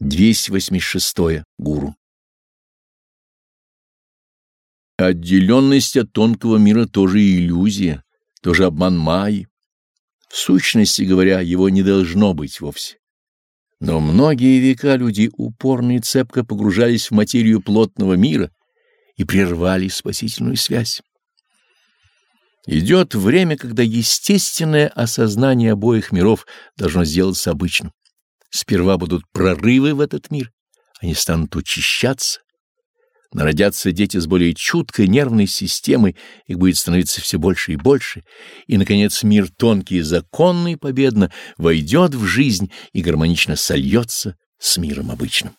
286. Гуру. Отделенность от тонкого мира тоже иллюзия, тоже обман Майи. В сущности говоря, его не должно быть вовсе. Но многие века люди упорно и цепко погружались в материю плотного мира и прервали спасительную связь. Идет время, когда естественное осознание обоих миров должно сделаться обычным. Сперва будут прорывы в этот мир, они станут учащаться, народятся дети с более чуткой нервной системой, их будет становиться все больше и больше, и, наконец, мир тонкий и законный победно войдет в жизнь и гармонично сольется с миром обычным.